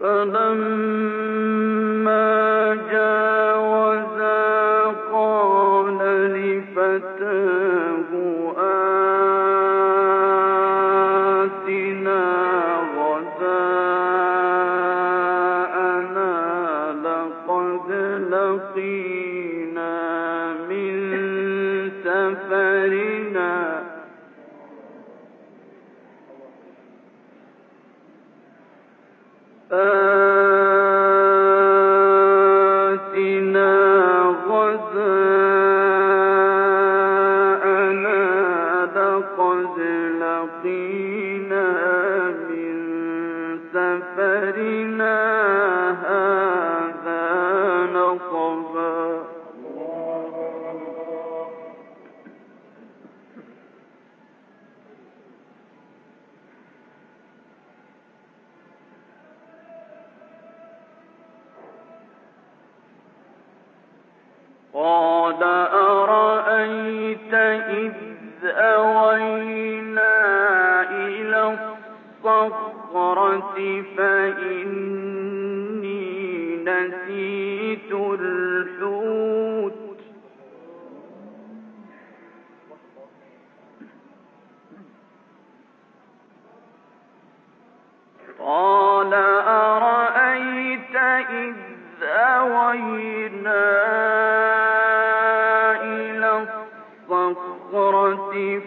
فلما أوينا إلى الصخرة فإني نسيت الحوت. قال أرأيت إذ أوينا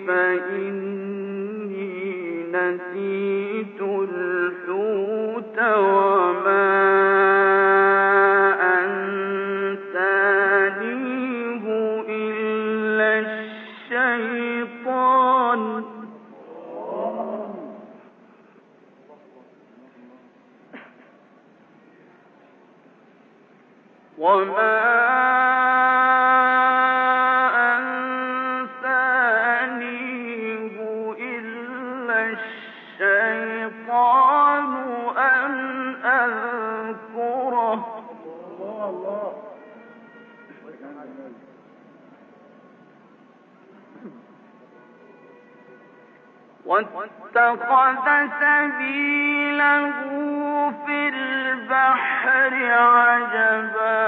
فإني نسيت الحوت واتخذ سبيله في البحر عجبا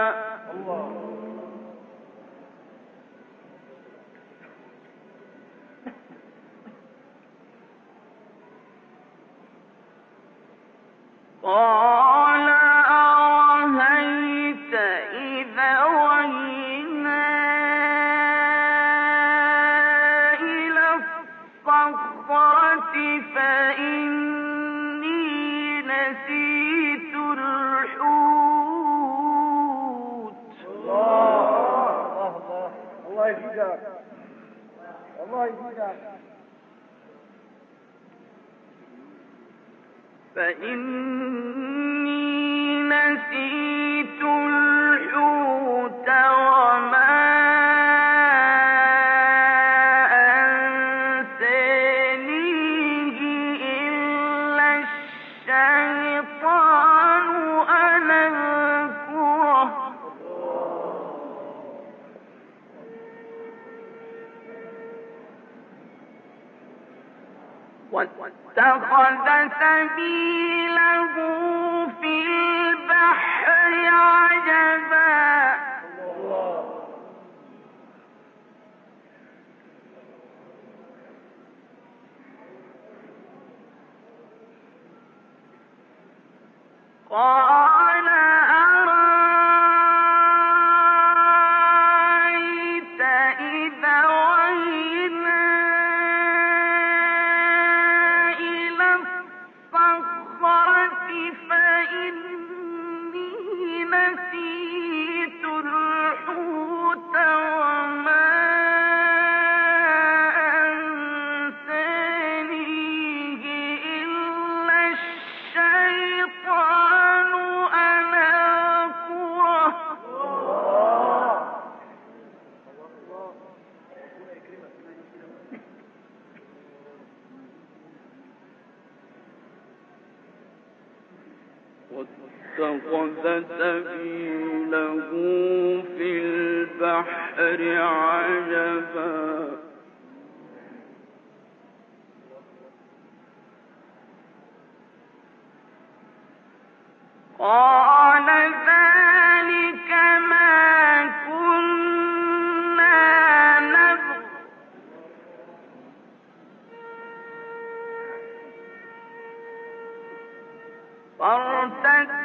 قال فارتك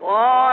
God.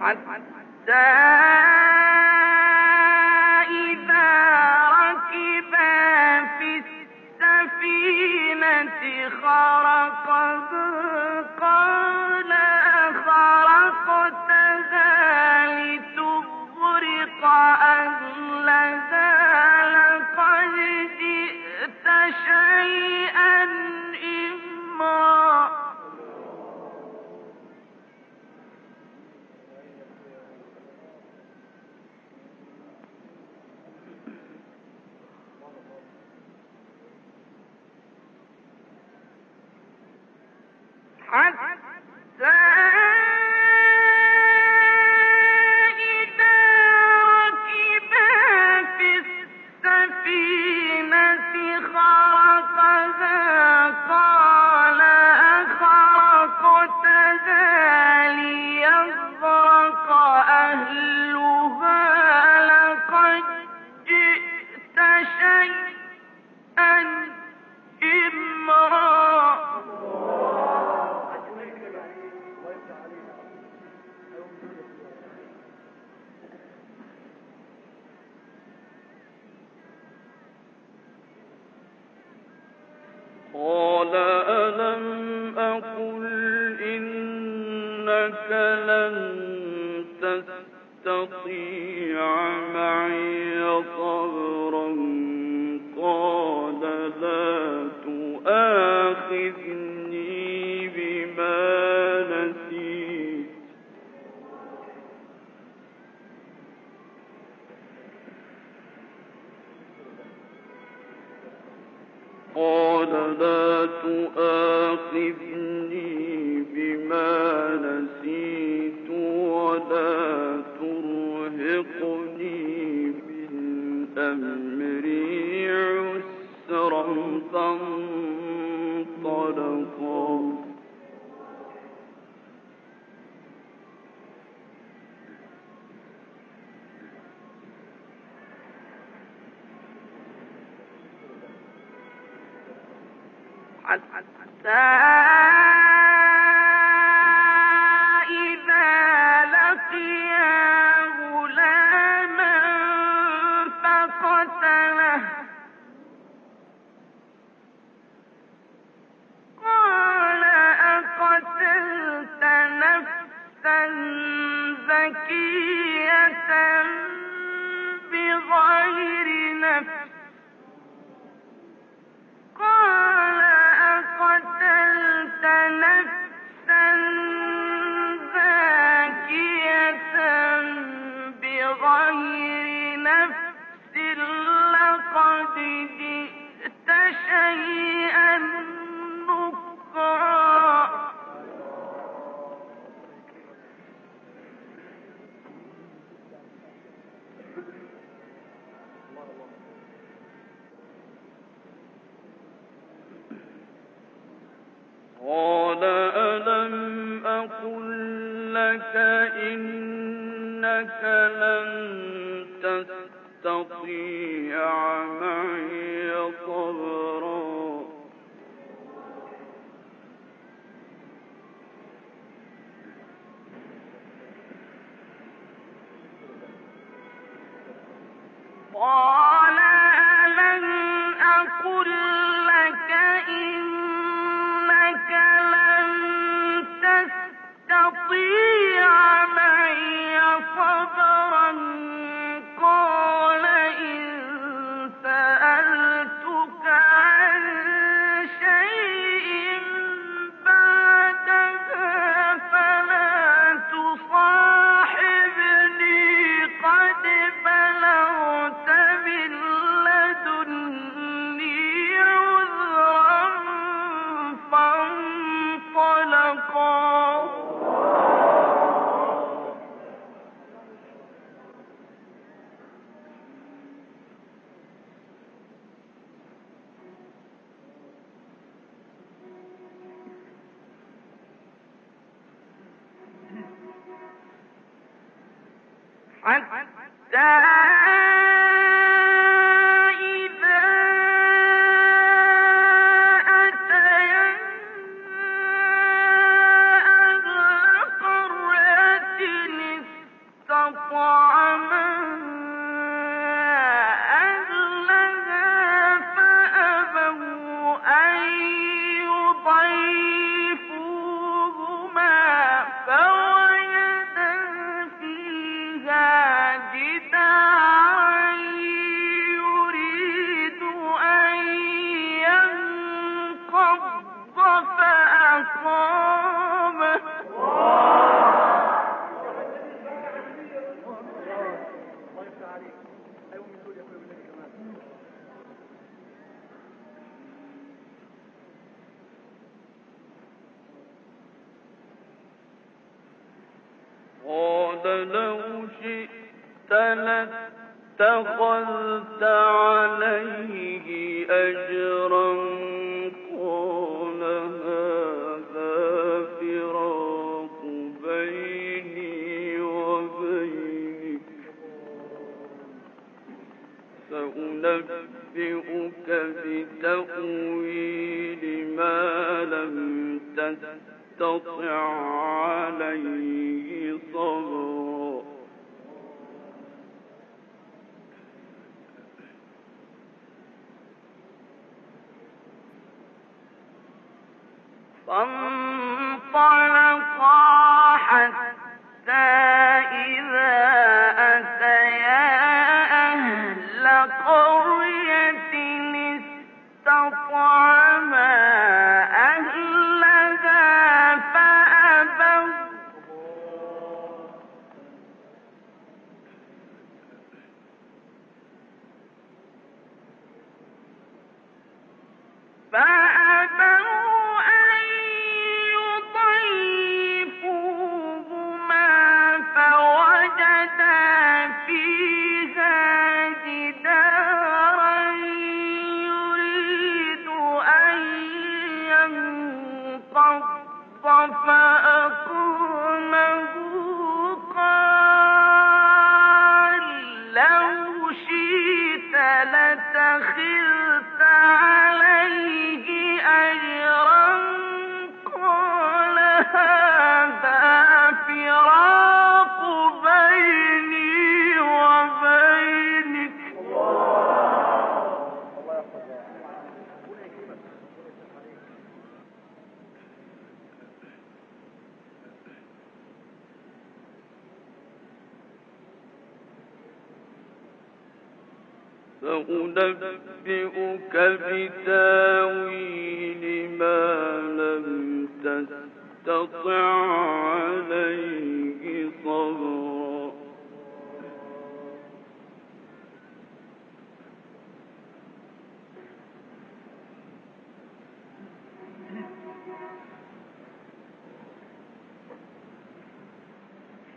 حتى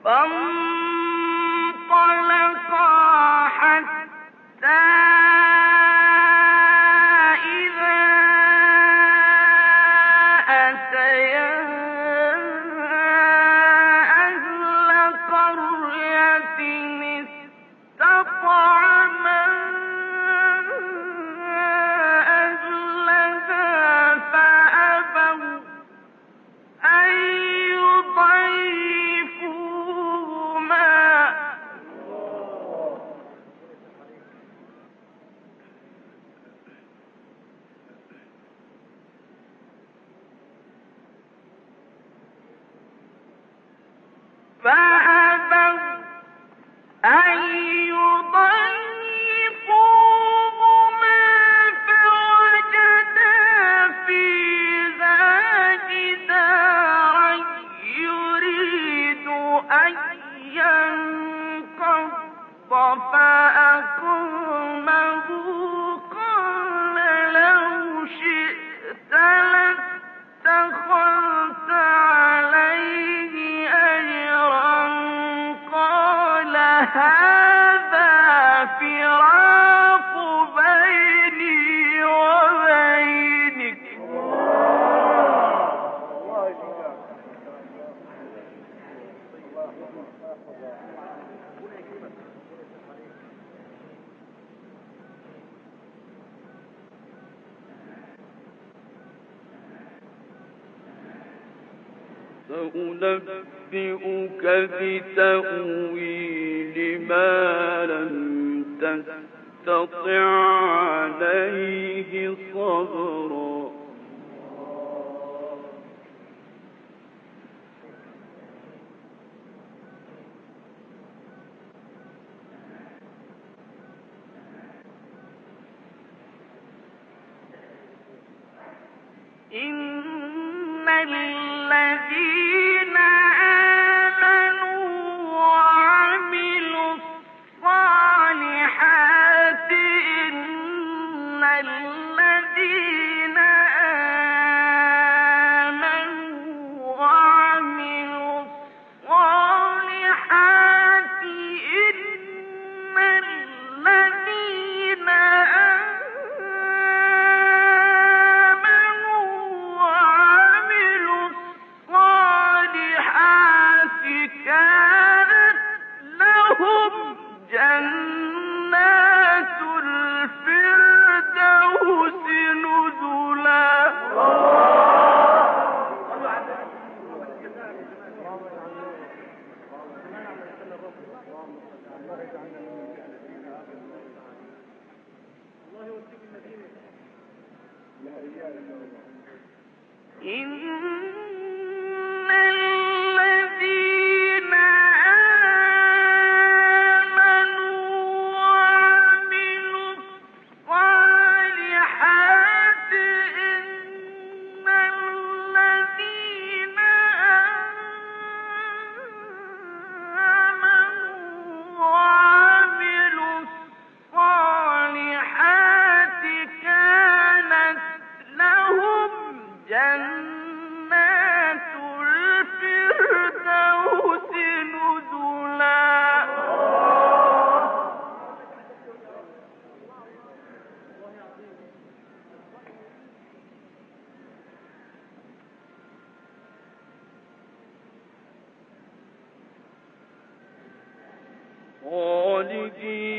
فانطلقا Stand بتأويل ما لم تستطع الخالقين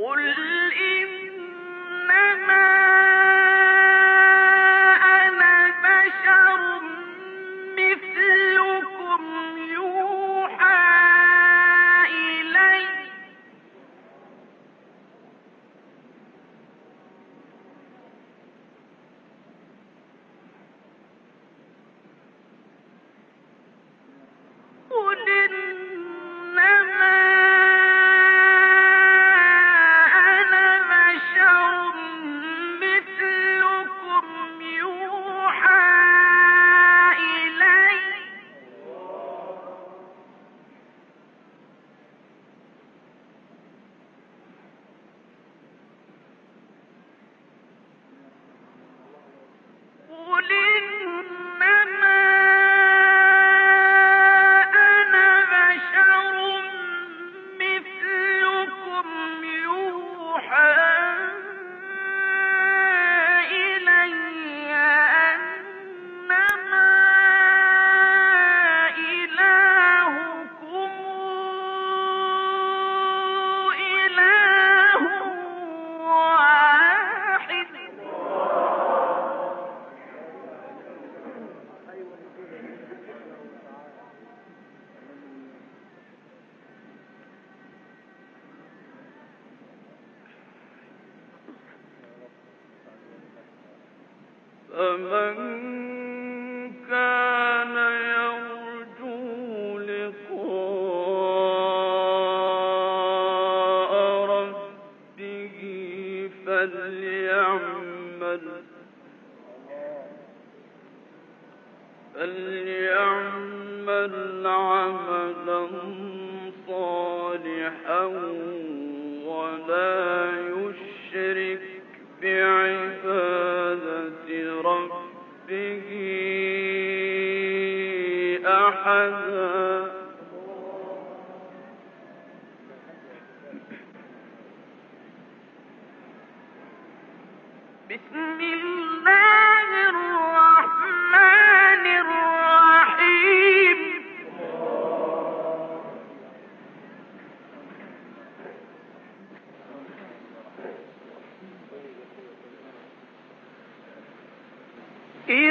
قل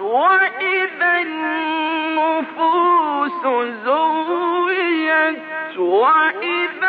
وإذا النفوس زويت وإذا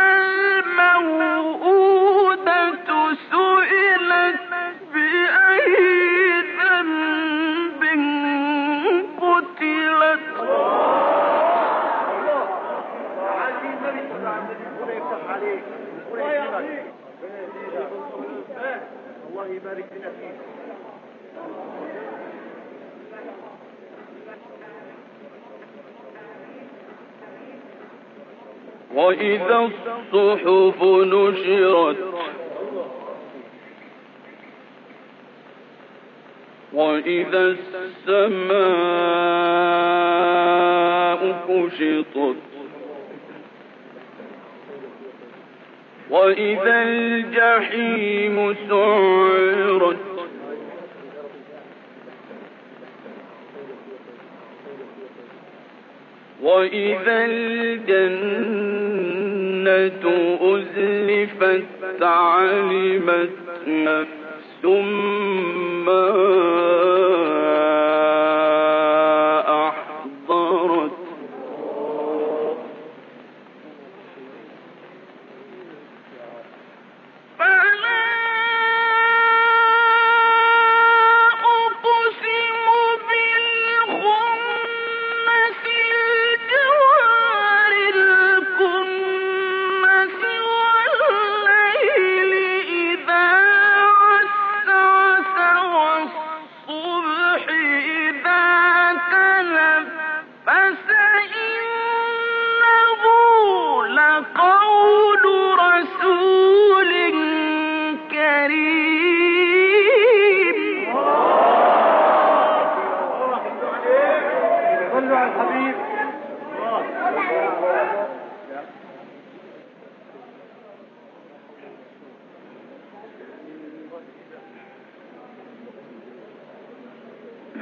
وإذا الصحف نشرت وإذا السماء كشطت وإذا الجحيم سعرت وإذا الجنة الجنة أزلفت علمت نفس ما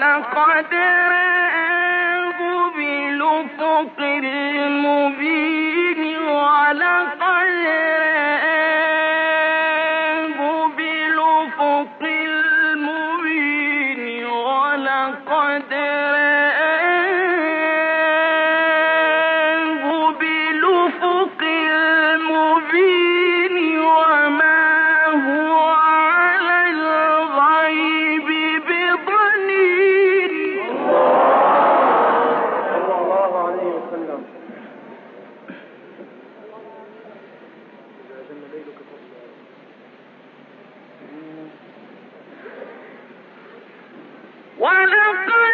ولقد رآه بلفق المبين ولقد رآه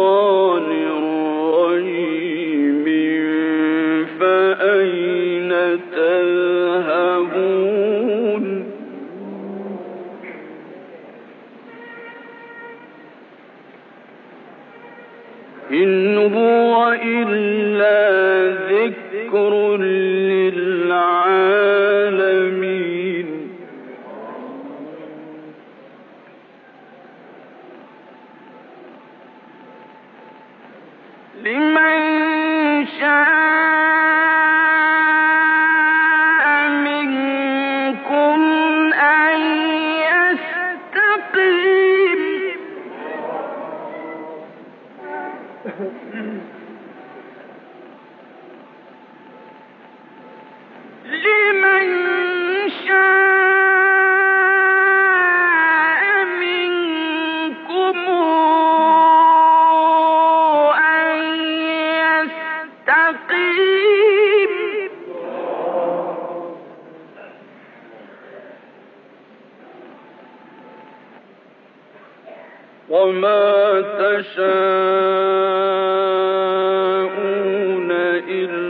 Oh. إلا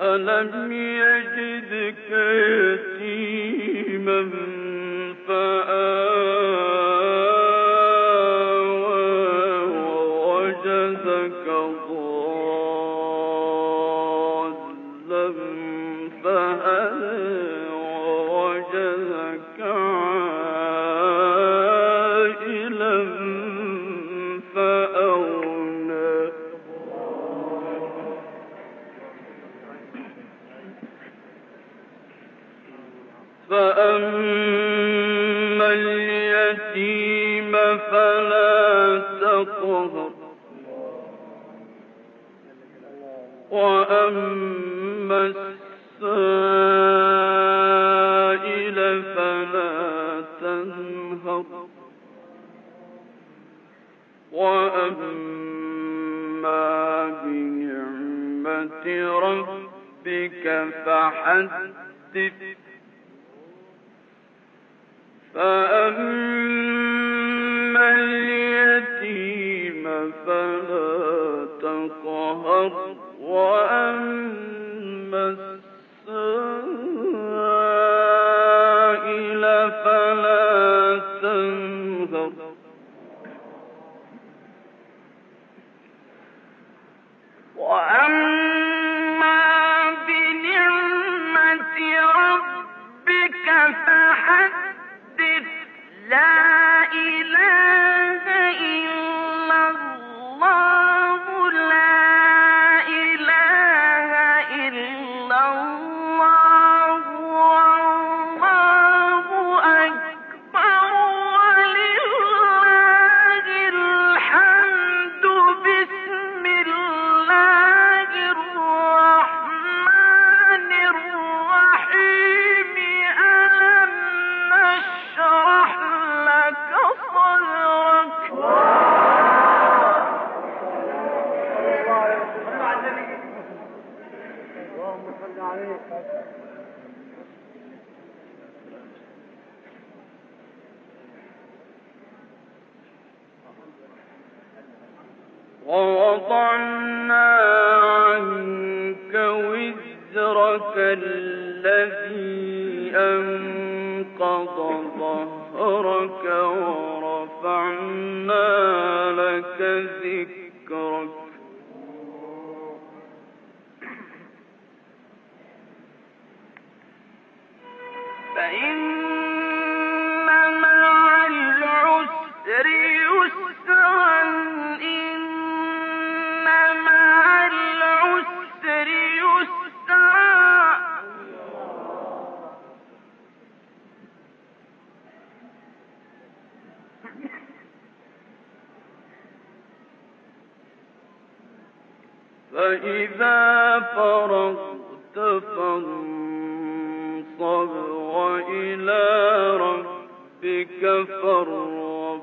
ألم يجدك يتيما إليك فحدث. فأما اليتيم فلا تقهر. تبارك الذي أنقض ظهرك ورفعنا لك ذكرك. فإن فإذا فرغت فانصب وإلى ربك فارغب.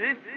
بسم